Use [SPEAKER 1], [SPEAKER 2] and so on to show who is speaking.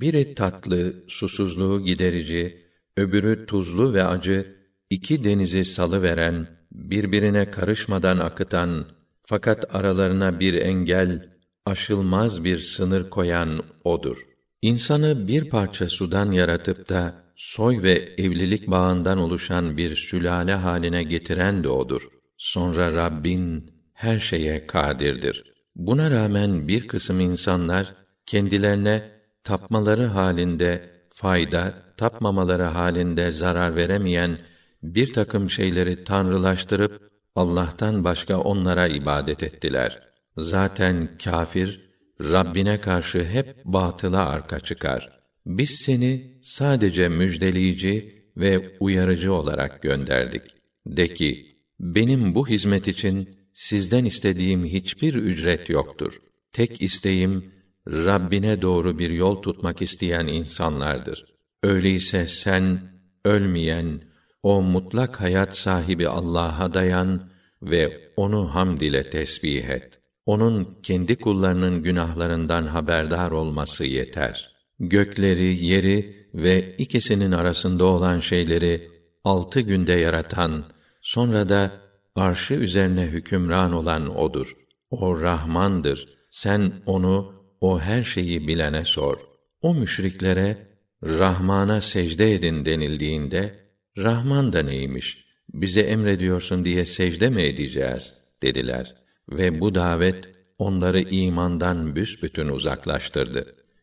[SPEAKER 1] biri tatlı, susuzluğu giderici, öbürü tuzlu ve acı, iki denizi salı veren, birbirine karışmadan akıtan, fakat aralarına bir engel, aşılmaz bir sınır koyan odur. İnsanı bir parça sudan yaratıp da soy ve evlilik bağından oluşan bir sülale haline getiren de odur. Sonra Rabbin her şeye kadirdir. Buna rağmen bir kısım insanlar kendilerine tapmaları halinde fayda, tapmamaları halinde zarar veremeyen bir takım şeyleri tanrılaştırıp Allah'tan başka onlara ibadet ettiler. Zaten kâfir Rabbine karşı hep batıla arka çıkar. Biz seni sadece müjdeleyici ve uyarıcı olarak gönderdik. De ki, benim bu hizmet için sizden istediğim hiçbir ücret yoktur. Tek isteğim Rabbine doğru bir yol tutmak isteyen insanlardır. Öyleyse sen ölmeyen o mutlak hayat sahibi Allah'a dayan ve onu hamd ile tesbih et. Onun kendi kullarının günahlarından haberdar olması yeter. Gökleri, yeri ve ikisinin arasında olan şeyleri altı günde yaratan, sonra da arşı üzerine hükümran olan odur. O Rahmandır. Sen onu o her şeyi bilene sor. O müşriklere Rahman'a secde edin denildiğinde Rahman da neymiş? Bize emrediyorsun diye secde mi edeceğiz dediler ve bu davet onları imandan büsbütün uzaklaştırdı.